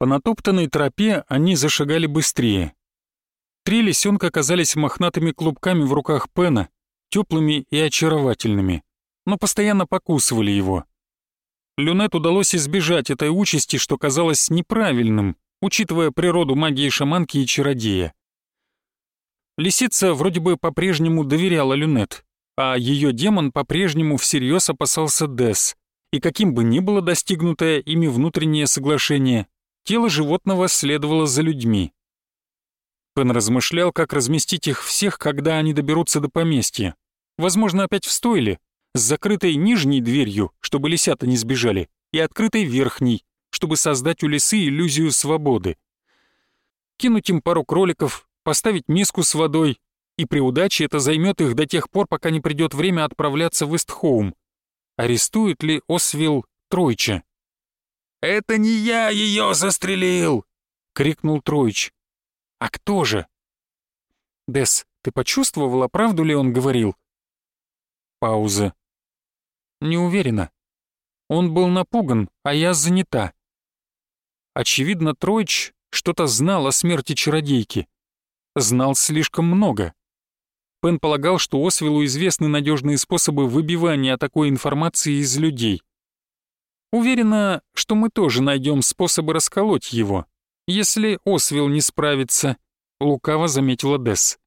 По натоптанной тропе они зашагали быстрее. Три лисенка оказались мохнатыми клубками в руках Пена, теплыми и очаровательными, но постоянно покусывали его. Люнет удалось избежать этой участи, что казалось неправильным, учитывая природу магии шаманки и чародея. Лисица вроде бы по-прежнему доверяла Люнет, а ее демон по-прежнему всерьез опасался Дес, и каким бы ни было достигнутое ими внутреннее соглашение, тело животного следовало за людьми. Пен размышлял, как разместить их всех, когда они доберутся до поместья. Возможно, опять в стойле, с закрытой нижней дверью, чтобы лисята не сбежали, и открытой верхней, чтобы создать у лисы иллюзию свободы. Кинуть им пару кроликов, поставить миску с водой, и при удаче это займет их до тех пор, пока не придет время отправляться в Истхоум. Арестует ли Освилл Тройча? «Это не я ее застрелил!» — крикнул Троич. «А кто же?» «Десс, ты почувствовала, правду ли он говорил?» Пауза. «Не уверена. Он был напуган, а я занята». Очевидно, Троич что-то знал о смерти чародейки. Знал слишком много. Пен полагал, что Освилу известны надежные способы выбивания такой информации из людей. Уверена, что мы тоже найдем способы расколоть его, если Освил не справится, лукаво заметила Десс.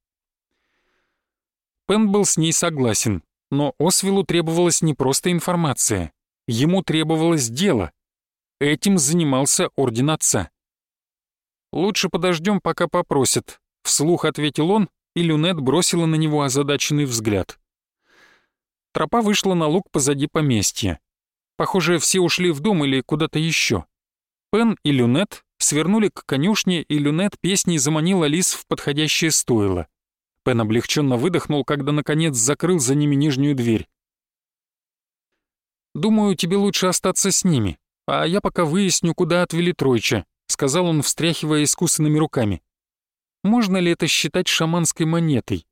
Пен был с ней согласен, но Освилу требовалась не просто информация, ему требовалось дело. Этим занимался Орден Отца. «Лучше подождем, пока попросят», — вслух ответил он и Люнет бросила на него озадаченный взгляд. Тропа вышла на луг позади поместья. Похоже, все ушли в дом или куда-то еще. Пен и Люнет свернули к конюшне, и Люнет песней заманила лис в подходящее стойло. Пен облегченно выдохнул, когда наконец закрыл за ними нижнюю дверь. «Думаю, тебе лучше остаться с ними, а я пока выясню, куда отвели Тройча», — сказал он, встряхивая искусанными руками. Можно ли это считать шаманской монетой?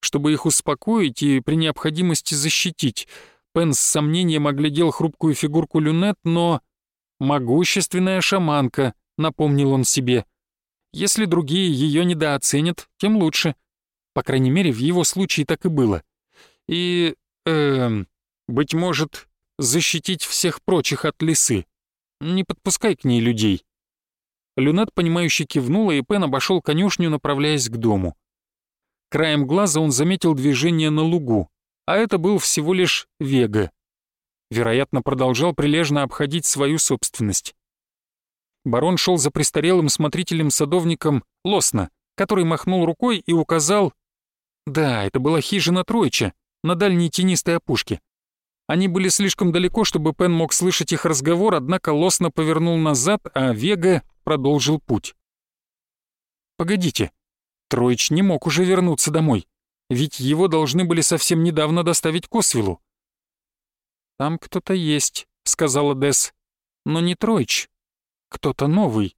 Чтобы их успокоить и при необходимости защитить, Пен с сомнением оглядел хрупкую фигурку Люнет, но... «Могущественная шаманка», — напомнил он себе. «Если другие ее недооценят, тем лучше. По крайней мере, в его случае так и было. И... Эм, быть может, защитить всех прочих от лисы. Не подпускай к ней людей». Люнет, понимающе кивнула, и Пен обошел конюшню, направляясь к дому. Краем глаза он заметил движение на лугу, а это был всего лишь Вега. Вероятно, продолжал прилежно обходить свою собственность. Барон шел за престарелым смотрителем-садовником Лосна, который махнул рукой и указал... Да, это была хижина Тройча, на дальней тенистой опушке. Они были слишком далеко, чтобы Пен мог слышать их разговор, однако Лосна повернул назад, а Вега продолжил путь. Погодите, Троич не мог уже вернуться домой, ведь его должны были совсем недавно доставить к Освилу. «Там кто-то есть», — сказала Дес, — «но не Троич, кто-то новый,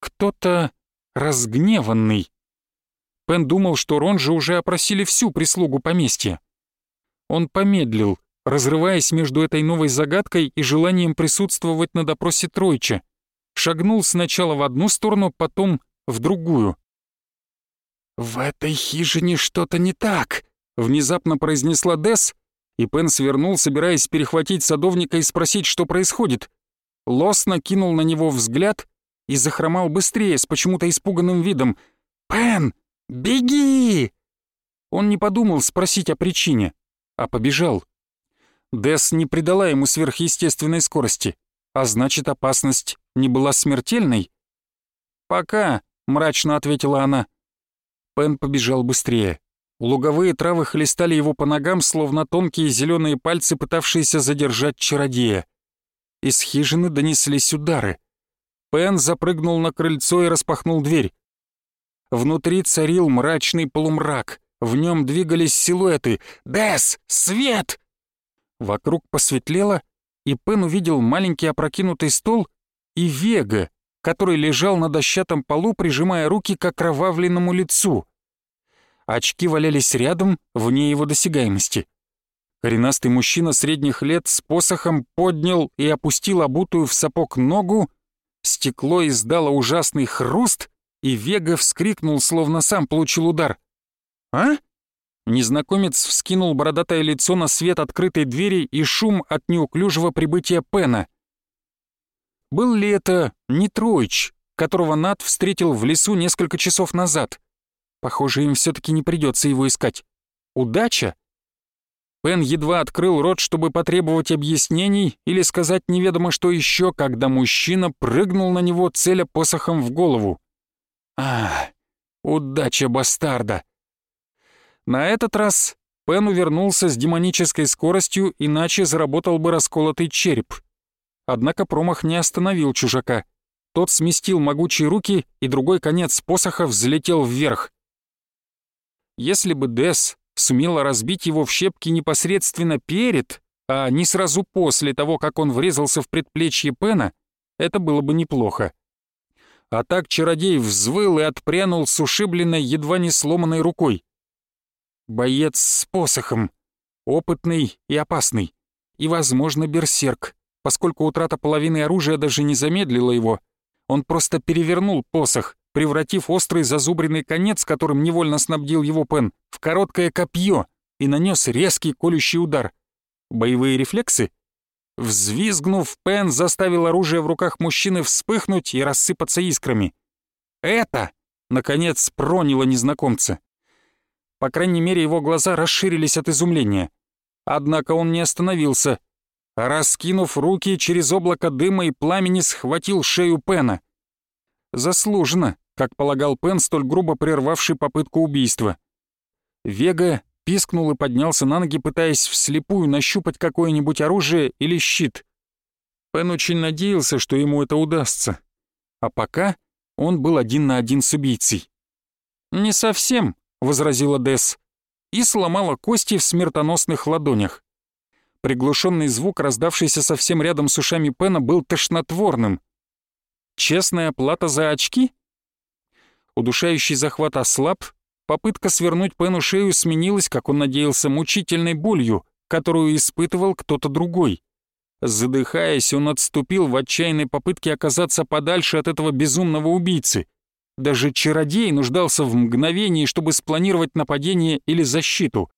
кто-то разгневанный». Пен думал, что Ронжи уже опросили всю прислугу поместья. Он помедлил, разрываясь между этой новой загадкой и желанием присутствовать на допросе Тройча шагнул сначала в одну сторону, потом в другую. «В этой хижине что-то не так», — внезапно произнесла Десс, и Пен свернул, собираясь перехватить садовника и спросить, что происходит. Лос накинул на него взгляд и захромал быстрее, с почему-то испуганным видом. «Пен, беги!» Он не подумал спросить о причине, а побежал. Десс не придала ему сверхъестественной скорости, а значит, опасность не была смертельной? «Пока», — мрачно ответила она. Пен побежал быстрее. Луговые травы хлестали его по ногам, словно тонкие зеленые пальцы, пытавшиеся задержать чародея. Из хижины донеслись удары. Пен запрыгнул на крыльцо и распахнул дверь. Внутри царил мрачный полумрак. В нем двигались силуэты. «Дэс! Свет!» Вокруг посветлело, и Пен увидел маленький опрокинутый стол и Вега, который лежал на дощатом полу, прижимая руки к окровавленному лицу. Очки валялись рядом, вне его досягаемости. Коренастый мужчина средних лет с посохом поднял и опустил обутую в сапог ногу стекло издало ужасный хруст, и Вега вскрикнул, словно сам получил удар. «А?» Незнакомец вскинул бородатое лицо на свет открытой двери и шум от неуклюжего прибытия Пена. Был ли это не Троич, которого Над встретил в лесу несколько часов назад? Похоже, им все таки не придется его искать. Удача? Пен едва открыл рот, чтобы потребовать объяснений или сказать неведомо что еще, когда мужчина прыгнул на него, целя посохом в голову. А, удача бастарда! На этот раз Пен увернулся с демонической скоростью, иначе заработал бы расколотый череп. Однако промах не остановил чужака. Тот сместил могучие руки, и другой конец посоха взлетел вверх. Если бы Дес сумела разбить его в щепки непосредственно перед, а не сразу после того, как он врезался в предплечье Пена, это было бы неплохо. А так чародей взвыл и отпрянул с ушибленной, едва не сломанной рукой. Боец с посохом. Опытный и опасный. И, возможно, берсерк, поскольку утрата половины оружия даже не замедлила его. Он просто перевернул посох, превратив острый зазубренный конец, которым невольно снабдил его Пен, в короткое копье и нанес резкий колющий удар. Боевые рефлексы? Взвизгнув, Пен заставил оружие в руках мужчины вспыхнуть и рассыпаться искрами. «Это!» — наконец проняло незнакомца. По крайней мере, его глаза расширились от изумления. Однако он не остановился. Раскинув руки, через облако дыма и пламени схватил шею Пена. Заслуженно, как полагал Пен, столь грубо прервавший попытку убийства. Вега пискнул и поднялся на ноги, пытаясь вслепую нащупать какое-нибудь оружие или щит. Пен очень надеялся, что ему это удастся. А пока он был один на один с убийцей. «Не совсем», — возразила Десс, и сломала кости в смертоносных ладонях. Приглушенный звук, раздавшийся совсем рядом с ушами Пена, был тошнотворным. Честная плата за очки? Удушающий захват ослаб, попытка свернуть Пену шею сменилась, как он надеялся, мучительной болью, которую испытывал кто-то другой. Задыхаясь, он отступил в отчаянной попытке оказаться подальше от этого безумного убийцы — даже чародей нуждался в мгновении, чтобы спланировать нападение или защиту.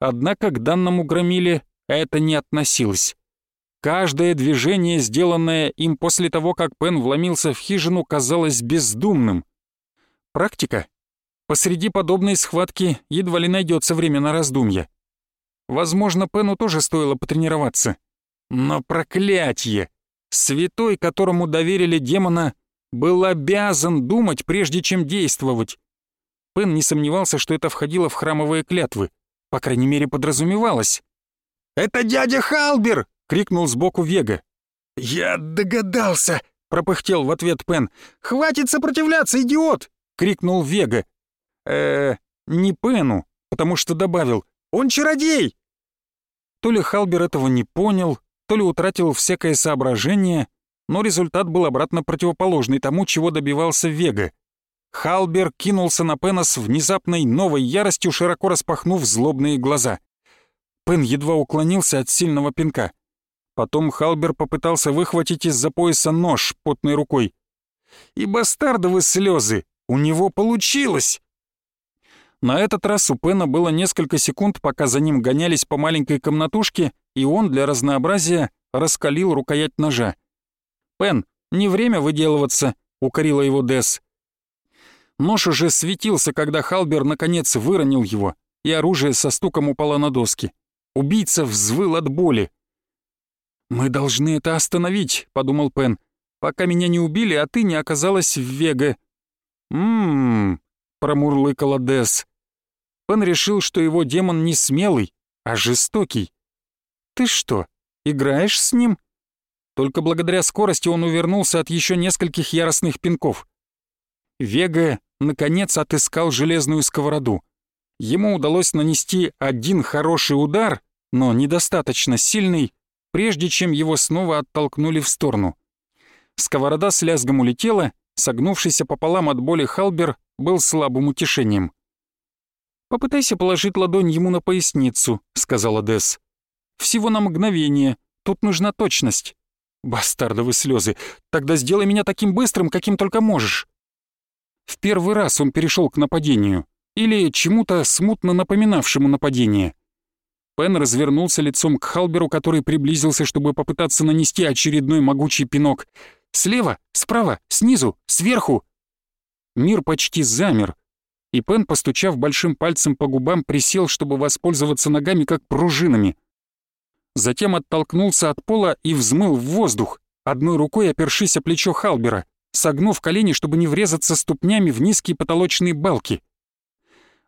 Однако к данному громиле это не относилось. Каждое движение, сделанное им после того, как Пен вломился в хижину, казалось бездумным. Практика? Посреди подобной схватки едва ли найдется время на раздумья. Возможно, Пену тоже стоило потренироваться. Но проклятье! Святой, которому доверили демона, был обязан думать, прежде чем действовать. Пен не сомневался, что это входило в храмовые клятвы. По крайней мере, подразумевалось. «Это дядя Халбер!» — крикнул сбоку Вега. «Я догадался!» — пропыхтел в ответ Пен. «Хватит сопротивляться, идиот!» — крикнул Вега. э не Пену, потому что добавил «Он чародей!» То ли Халбер этого не понял, то ли утратил всякое соображение, но результат был обратно противоположный тому, чего добивался Вега. Халбер кинулся на Пена с внезапной новой яростью, широко распахнув злобные глаза. Пен едва уклонился от сильного пинка. Потом Халбер попытался выхватить из-за пояса нож потной рукой. И бастардовы слезы! У него получилось! На этот раз у Пена было несколько секунд, пока за ним гонялись по маленькой комнатушке, и он для разнообразия раскалил рукоять ножа. «Пен, не время выделываться», — укорила его Десс. Нож уже светился, когда Халбер наконец выронил его, и оружие со стуком упало на доски. Убийца взвыл от боли. «Мы должны это остановить», — подумал Пен, «пока меня не убили, а ты не оказалась в Вега». «М-м-м», промурлыкала Десс. Пен решил, что его демон не смелый, а жестокий. «Ты что, играешь с ним?» Только благодаря скорости он увернулся от еще нескольких яростных пинков. Вега, наконец, отыскал железную сковороду. Ему удалось нанести один хороший удар, но недостаточно сильный, прежде чем его снова оттолкнули в сторону. Сковорода с лязгом улетела, согнувшийся пополам от боли Халбер был слабым утешением. «Попытайся положить ладонь ему на поясницу», — сказала Десс. «Всего на мгновение, тут нужна точность». Бастардовы слезы. Тогда сделай меня таким быстрым, каким только можешь. В первый раз он перешел к нападению. Или чему-то смутно напоминавшему нападение. Пен развернулся лицом к Халберу, который приблизился, чтобы попытаться нанести очередной могучий пинок. Слева, справа, снизу, сверху. Мир почти замер, и Пен, постучав большим пальцем по губам, присел, чтобы воспользоваться ногами как пружинами. Затем оттолкнулся от пола и взмыл в воздух, одной рукой опершись о плечо Халбера согнув колени, чтобы не врезаться ступнями в низкие потолочные балки.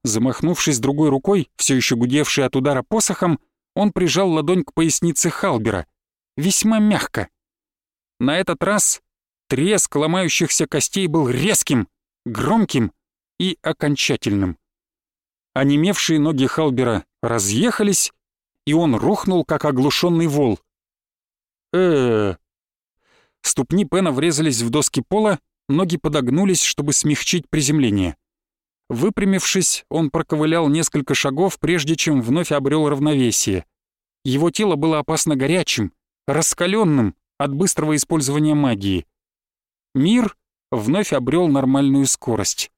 Замахнувшись другой рукой, все еще гудевшей от удара посохом, он прижал ладонь к пояснице Халбера. Весьма мягко. На этот раз треск ломающихся костей был резким, громким и окончательным. Онемевшие ноги Халбера разъехались, и он рухнул, как оглушенный вол. э Ступни Пена врезались в доски пола, ноги подогнулись, чтобы смягчить приземление. Выпрямившись, он проковылял несколько шагов, прежде чем вновь обрел равновесие. Его тело было опасно горячим, раскаленным от быстрого использования магии. Мир вновь обрел нормальную скорость.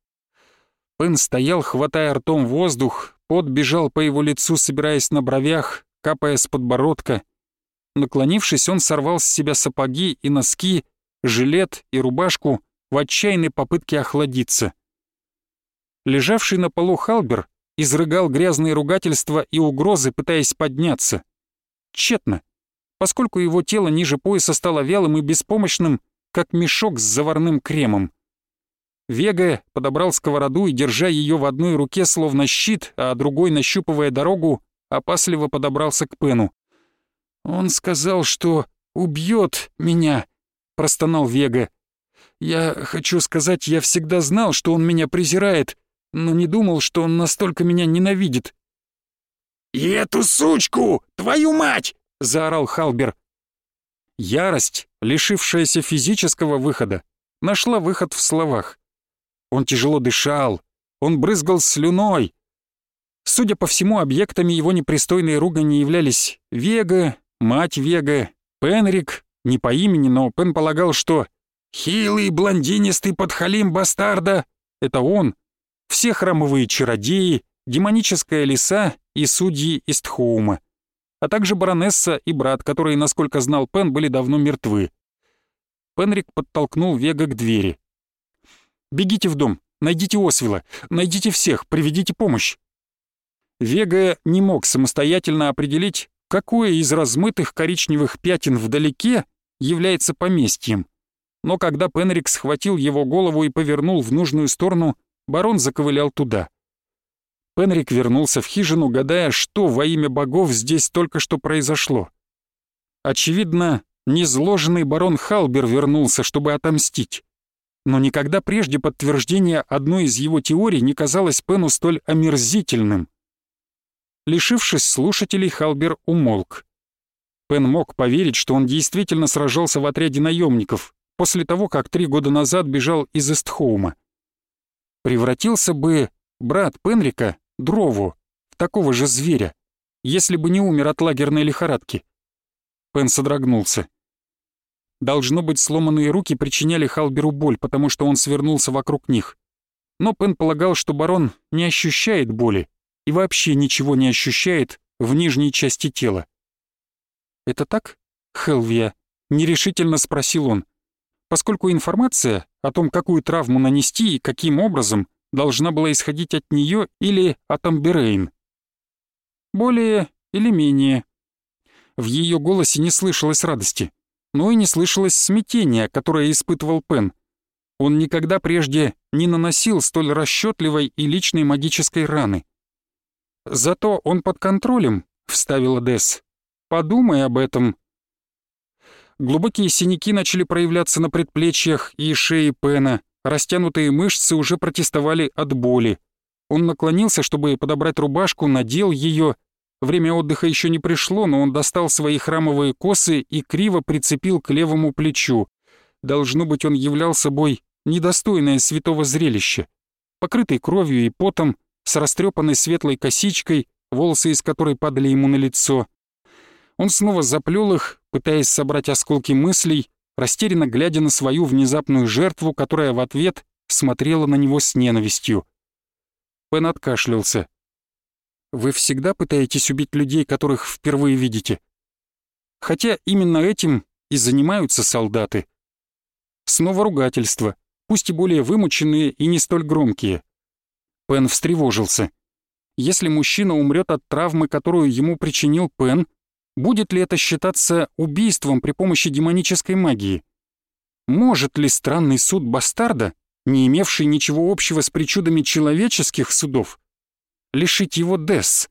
Пен стоял, хватая ртом воздух, пот бежал по его лицу, собираясь на бровях, капая с подбородка. Наклонившись, он сорвал с себя сапоги и носки, жилет и рубашку в отчаянной попытке охладиться. Лежавший на полу Халбер изрыгал грязные ругательства и угрозы, пытаясь подняться. Тщетно, поскольку его тело ниже пояса стало вялым и беспомощным, как мешок с заварным кремом. Вега подобрал сковороду и, держа ее в одной руке словно щит, а другой нащупывая дорогу, опасливо подобрался к Пену. «Он сказал, что убьет меня», — простонал Вега. «Я хочу сказать, я всегда знал, что он меня презирает, но не думал, что он настолько меня ненавидит». «И эту сучку, твою мать!» — заорал Халбер. Ярость, лишившаяся физического выхода, нашла выход в словах. Он тяжело дышал, он брызгал слюной. Судя по всему, объектами его непристойной ругани являлись Вега, мать Вега, Пенрик, не по имени, но Пен полагал, что «хилый блондинистый подхалим бастарда» — это он, все храмовые чародеи, демоническая лиса и судьи Истхоума, а также баронесса и брат, которые, насколько знал Пен, были давно мертвы. Пенрик подтолкнул Вега к двери. «Бегите в дом, найдите Освила, найдите всех, приведите помощь». Вега не мог самостоятельно определить, какое из размытых коричневых пятен вдалеке является поместьем. Но когда Пенрик схватил его голову и повернул в нужную сторону, барон заковылял туда. Пенрик вернулся в хижину, гадая, что во имя богов здесь только что произошло. Очевидно, незложенный барон Халбер вернулся, чтобы отомстить. Но никогда прежде подтверждение одной из его теорий не казалось Пену столь омерзительным — Лишившись слушателей, Халбер умолк. Пен мог поверить, что он действительно сражался в отряде наемников после того, как три года назад бежал из Эстхоума. Превратился бы брат Пенрика, Дрову, такого же зверя, если бы не умер от лагерной лихорадки. Пен содрогнулся. Должно быть, сломанные руки причиняли Халберу боль, потому что он свернулся вокруг них. Но Пен полагал, что барон не ощущает боли, и вообще ничего не ощущает в нижней части тела. «Это так, Хелвия?» — нерешительно спросил он, поскольку информация о том, какую травму нанести и каким образом, должна была исходить от нее или от Амберейн. Более или менее. В ее голосе не слышалось радости, но и не слышалось смятения, которое испытывал Пен. Он никогда прежде не наносил столь расчетливой и личной магической раны. «Зато он под контролем», — вставила Десс. «Подумай об этом». Глубокие синяки начали проявляться на предплечьях и шее Пена, растянутые мышцы уже протестовали от боли. Он наклонился, чтобы подобрать рубашку, надел ее. Время отдыха еще не пришло, но он достал свои храмовые косы и криво прицепил к левому плечу. Должно быть, он являл собой недостойное святого зрелище. Покрытый кровью и потом, с растрепанной светлой косичкой, волосы из которой падали ему на лицо. Он снова заплел их, пытаясь собрать осколки мыслей, растерянно глядя на свою внезапную жертву, которая в ответ смотрела на него с ненавистью. Пен откашлялся. «Вы всегда пытаетесь убить людей, которых впервые видите? Хотя именно этим и занимаются солдаты. Снова ругательство, пусть и более вымученные и не столь громкие. Пен встревожился. Если мужчина умрет от травмы, которую ему причинил Пен, будет ли это считаться убийством при помощи демонической магии? Может ли странный суд бастарда, не имевший ничего общего с причудами человеческих судов, лишить его Десс?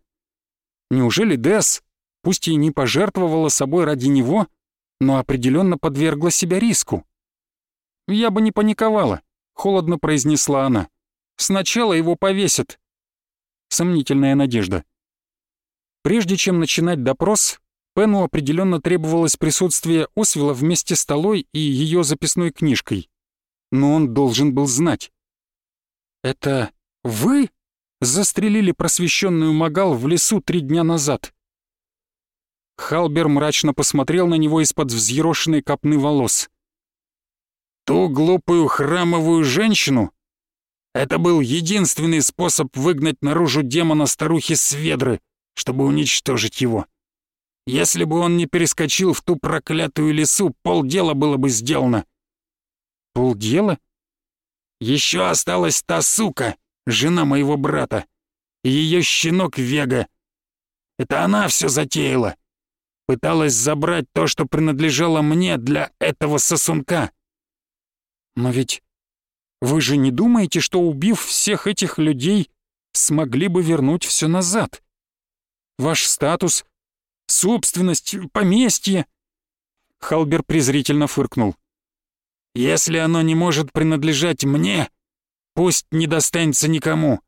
Неужели Десс, пусть и не пожертвовала собой ради него, но определенно подвергла себя риску? «Я бы не паниковала», — холодно произнесла она. «Сначала его повесят». Сомнительная надежда. Прежде чем начинать допрос, Пену определенно требовалось присутствие Освела вместе с Толой и ее записной книжкой. Но он должен был знать. «Это вы застрелили просвещенную Магал в лесу три дня назад?» Халбер мрачно посмотрел на него из-под взъерошенной копны волос. «Ту глупую храмовую женщину? Это был единственный способ выгнать наружу демона старухи Сведры, чтобы уничтожить его. Если бы он не перескочил в ту проклятую лесу, полдела было бы сделано». «Полдела?» Еще осталась та сука, жена моего брата, и ее щенок Вега. Это она все затеяла пыталась забрать то, что принадлежало мне для этого сосунка. Но ведь вы же не думаете, что убив всех этих людей, смогли бы вернуть все назад? Ваш статус, собственность, поместье?» Халбер презрительно фыркнул. «Если оно не может принадлежать мне, пусть не достанется никому.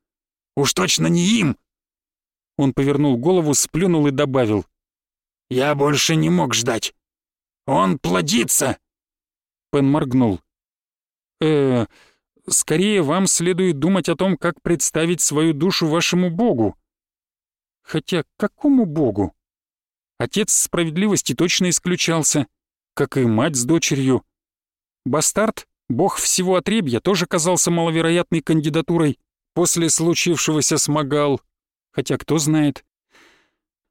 Уж точно не им!» Он повернул голову, сплюнул и добавил. Я больше не мог ждать. Он плодится!» Пен моргнул. э скорее вам следует думать о том, как представить свою душу вашему богу. Хотя какому богу? Отец справедливости точно исключался, как и мать с дочерью. Бастард, бог всего отребья, тоже казался маловероятной кандидатурой после случившегося с Магал, хотя кто знает.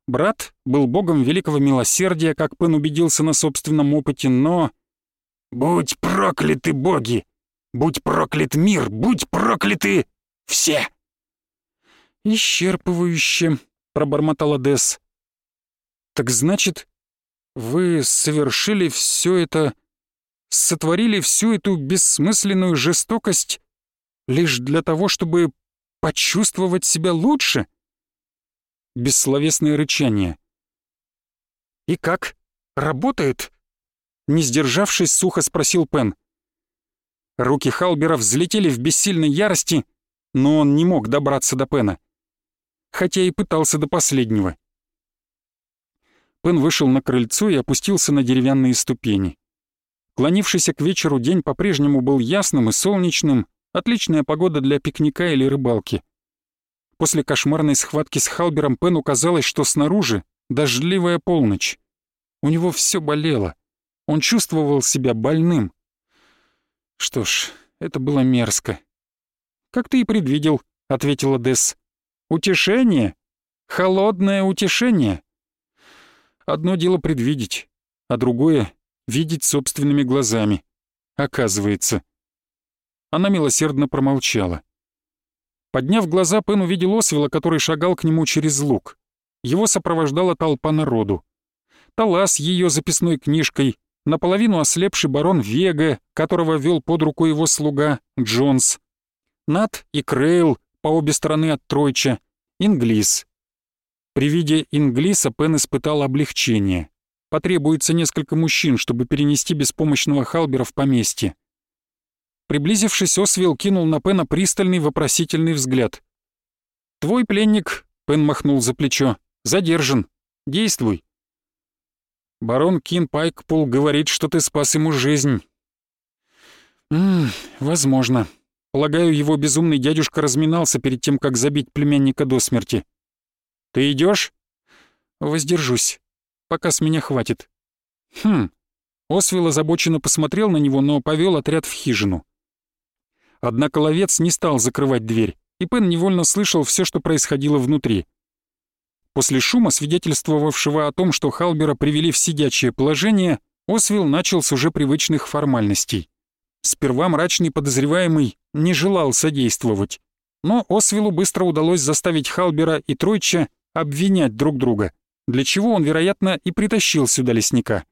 Брат был богом великого милосердия, как Пен убедился на собственном опыте, но... «Будь прокляты боги! Будь проклят мир! Будь прокляты все!» «Исчерпывающе», — пробормотал Одесс. «Так значит, вы совершили все это, сотворили всю эту бессмысленную жестокость лишь для того, чтобы почувствовать себя лучше?» бессловесное рычание. «И как? Работает?» Не сдержавшись, сухо спросил Пен. Руки Халбера взлетели в бессильной ярости, но он не мог добраться до Пена. Хотя и пытался до последнего. Пен вышел на крыльцо и опустился на деревянные ступени. Клонившийся к вечеру день по-прежнему был ясным и солнечным, отличная погода для пикника или рыбалки. После кошмарной схватки с Халбером Пену казалось, что снаружи дождливая полночь. У него все болело. Он чувствовал себя больным. Что ж, это было мерзко. «Как ты и предвидел», — ответила Десс. «Утешение? Холодное утешение?» Одно дело предвидеть, а другое — видеть собственными глазами. Оказывается. Она милосердно промолчала. Подняв глаза, Пен увидел Освела, который шагал к нему через луг. Его сопровождала толпа народу. Тала с ее записной книжкой, наполовину ослепший барон Вега, которого вел под руку его слуга Джонс, Нат и Крейл по обе стороны от Тройча, Инглис. При виде Инглиса Пен испытал облегчение. Потребуется несколько мужчин, чтобы перенести беспомощного Халбера в поместье. Приблизившись, Освилл кинул на Пена пристальный вопросительный взгляд. «Твой пленник», — Пен махнул за плечо, — «задержан. Действуй». «Барон Кин Пайкпул говорит, что ты спас ему жизнь». «Ммм, возможно. Полагаю, его безумный дядюшка разминался перед тем, как забить племянника до смерти. Ты идешь? «Воздержусь. Пока с меня хватит». «Хм». Освил озабоченно посмотрел на него, но повел отряд в хижину. Однако ловец не стал закрывать дверь, и Пен невольно слышал все, что происходило внутри. После шума, свидетельствовавшего о том, что Халбера привели в сидячее положение, Освил начал с уже привычных формальностей. Сперва мрачный подозреваемый не желал содействовать, но Освилу быстро удалось заставить Халбера и Тройча обвинять друг друга, для чего он, вероятно, и притащил сюда лесника.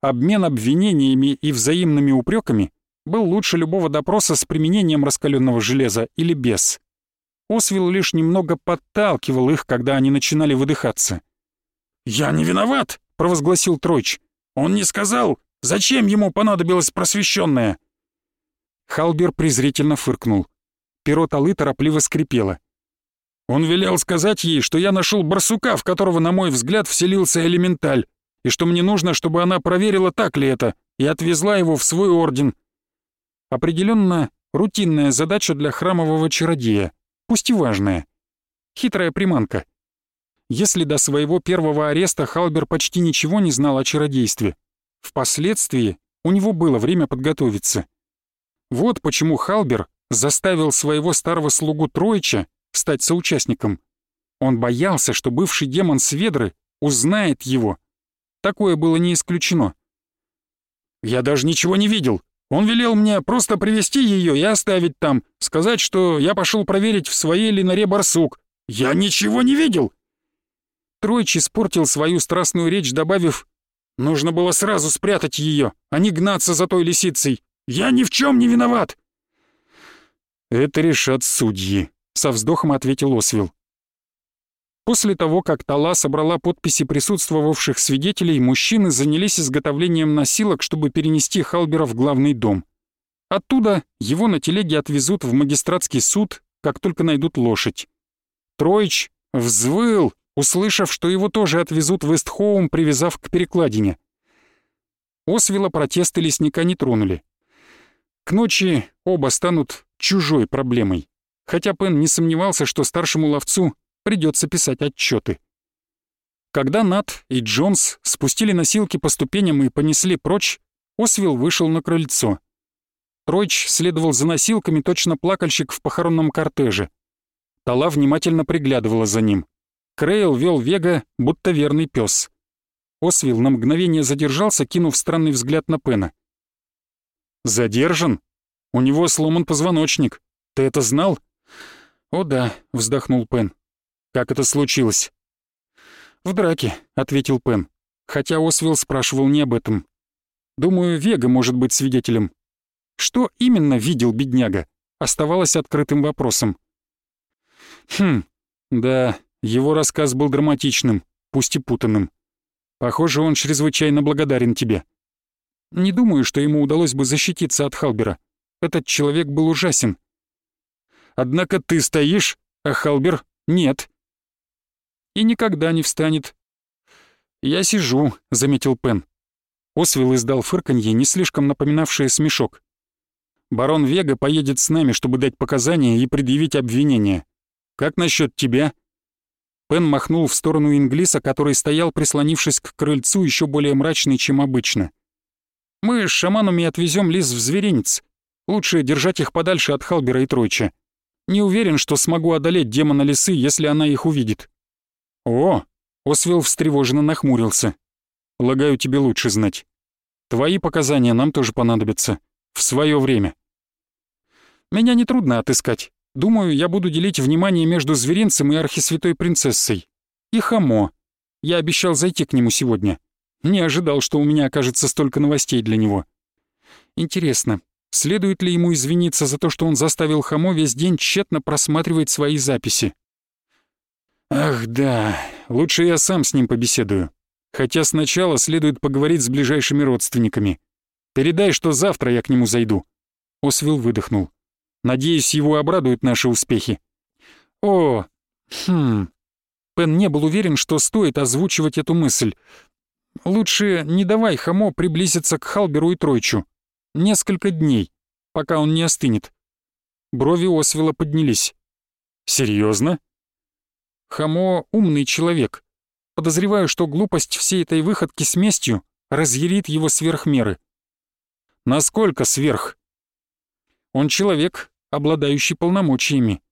Обмен обвинениями и взаимными упреками был лучше любого допроса с применением раскаленного железа или без. Освил лишь немного подталкивал их, когда они начинали выдыхаться. «Я не виноват!» — провозгласил Тройч. «Он не сказал, зачем ему понадобилось просвещенное!» Халбер презрительно фыркнул. Перо Талы торопливо скрипело. «Он велел сказать ей, что я нашел барсука, в которого, на мой взгляд, вселился элементаль, и что мне нужно, чтобы она проверила, так ли это, и отвезла его в свой орден. Определенно рутинная задача для храмового чародея, пусть и важная. Хитрая приманка. Если до своего первого ареста Халбер почти ничего не знал о чародействе, впоследствии у него было время подготовиться. Вот почему Халбер заставил своего старого слугу Троича стать соучастником. Он боялся, что бывший демон Сведры узнает его. Такое было не исключено. «Я даже ничего не видел. Он велел мне просто привести ее и оставить там, сказать, что я пошел проверить, в своей ли норе барсук. Я ничего не видел!» Тройч испортил свою страстную речь, добавив «Нужно было сразу спрятать ее, а не гнаться за той лисицей. Я ни в чем не виноват!» «Это решат судьи», — со вздохом ответил Освил. После того, как Тала собрала подписи присутствовавших свидетелей, мужчины занялись изготовлением носилок, чтобы перенести Халбера в главный дом. Оттуда его на телеге отвезут в магистратский суд, как только найдут лошадь. Троич взвыл, услышав, что его тоже отвезут в Эстхоум, привязав к перекладине. Освила протесты лесника не тронули. К ночи оба станут чужой проблемой, хотя Пен не сомневался, что старшему ловцу придется писать отчеты. Когда Нат и Джонс спустили носилки по ступеням и понесли прочь, Освилл вышел на крыльцо. Тройч следовал за носилками, точно плакальщик в похоронном кортеже. Тала внимательно приглядывала за ним. Крейл вел Вега, будто верный пес. Освилл на мгновение задержался, кинув странный взгляд на Пена. «Задержан?» У него сломан позвоночник. Ты это знал?» «О да», — вздохнул Пен. «Как это случилось?» «В драке», — ответил Пен, хотя Освилл спрашивал не об этом. «Думаю, Вега может быть свидетелем». Что именно видел бедняга, оставалось открытым вопросом. «Хм, да, его рассказ был драматичным, пусть и путанным. Похоже, он чрезвычайно благодарен тебе. Не думаю, что ему удалось бы защититься от Халбера. Этот человек был ужасен. Однако ты стоишь, а Халбер нет. И никогда не встанет. Я сижу, заметил Пен. Освилл издал фырканье, не слишком напоминавшее смешок. Барон Вега поедет с нами, чтобы дать показания и предъявить обвинение. Как насчет тебя? Пен махнул в сторону Инглиса, который стоял, прислонившись к крыльцу, еще более мрачный, чем обычно. «Мы с шаманами отвезем лис в зверинец. Лучше держать их подальше от Халбера и Тройча. Не уверен, что смогу одолеть демона лисы, если она их увидит». «О!» — Освилл встревоженно нахмурился. «Полагаю, тебе лучше знать. Твои показания нам тоже понадобятся. В свое время». «Меня нетрудно отыскать. Думаю, я буду делить внимание между зверинцем и архисвятой принцессой. И Хамо. Я обещал зайти к нему сегодня. Не ожидал, что у меня окажется столько новостей для него. Интересно, Следует ли ему извиниться за то, что он заставил Хамо весь день тщетно просматривать свои записи? Ах да, лучше я сам с ним побеседую. Хотя сначала следует поговорить с ближайшими родственниками. Передай, что завтра я к нему зайду. Освил выдохнул. Надеюсь, его обрадуют наши успехи. О, хм. Пен не был уверен, что стоит озвучивать эту мысль. Лучше не давай Хамо приблизиться к Халберу и Тройчу. Несколько дней, пока он не остынет. Брови Освела поднялись. Серьезно? Хамо — умный человек. Подозреваю, что глупость всей этой выходки с местью разъярит его сверх меры. Насколько сверх? Он человек, обладающий полномочиями.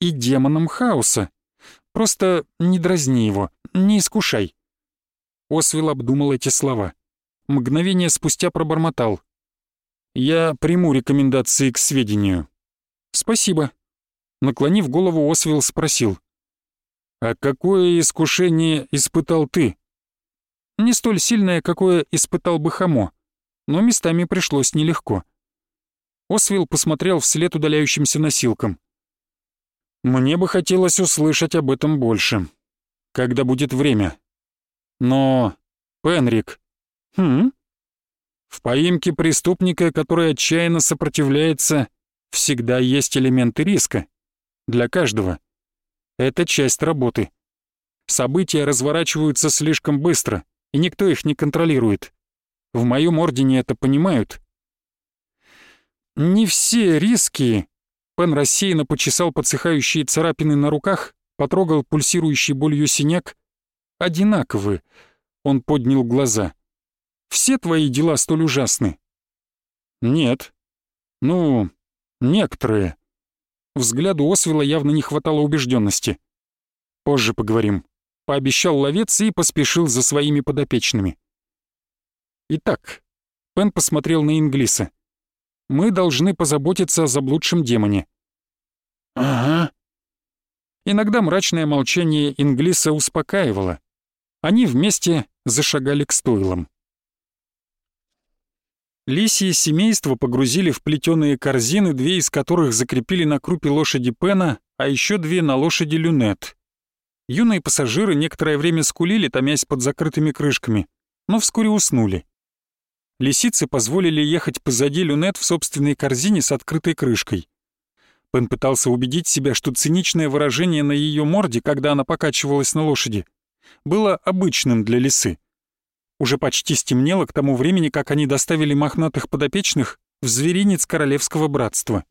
И демоном хаоса. Просто не дразни его, не искушай. Освил обдумал эти слова. Мгновение спустя пробормотал. «Я приму рекомендации к сведению». «Спасибо». Наклонив голову, Освил спросил. «А какое искушение испытал ты?» «Не столь сильное, какое испытал бы Хамо, но местами пришлось нелегко». Освил посмотрел вслед удаляющимся носилкам. «Мне бы хотелось услышать об этом больше. Когда будет время. Но, Пенрик...» «Хм?» «В поимке преступника, который отчаянно сопротивляется, всегда есть элементы риска. Для каждого. Это часть работы. События разворачиваются слишком быстро, и никто их не контролирует. В моем ордене это понимают. Не все риски... Пен рассеянно почесал подсыхающие царапины на руках, потрогал пульсирующий болью синяк. Одинаковы. Он поднял глаза. Все твои дела столь ужасны? Нет. Ну, некоторые. Взгляду Освела явно не хватало убежденности. «Позже поговорим», — пообещал ловец и поспешил за своими подопечными. «Итак», — Пен посмотрел на Инглиса, — «мы должны позаботиться о заблудшем демоне». «Ага». Иногда мрачное молчание Инглиса успокаивало. Они вместе зашагали к стойлам. Лисье семейство погрузили в плетеные корзины, две из которых закрепили на крупе лошади Пена, а еще две на лошади Люнет. Юные пассажиры некоторое время скулили, томясь под закрытыми крышками, но вскоре уснули. Лисицы позволили ехать позади Люнет в собственной корзине с открытой крышкой. Пен пытался убедить себя, что циничное выражение на ее морде, когда она покачивалась на лошади, было обычным для лисы. Уже почти стемнело к тому времени, как они доставили мохнатых подопечных в зверинец Королевского братства.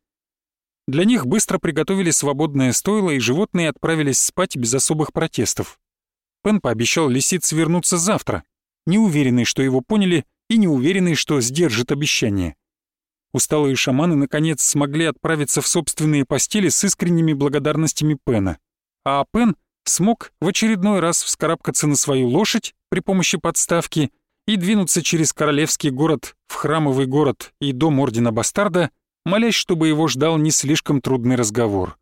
Для них быстро приготовили свободное стойло, и животные отправились спать без особых протестов. Пен пообещал лисиц вернуться завтра, не уверенный, что его поняли, и не уверенный, что сдержит обещание. Усталые шаманы наконец смогли отправиться в собственные постели с искренними благодарностями Пена. А Пен смог в очередной раз вскарабкаться на свою лошадь при помощи подставки и двинуться через королевский город в храмовый город и дом Ордена Бастарда, молясь, чтобы его ждал не слишком трудный разговор.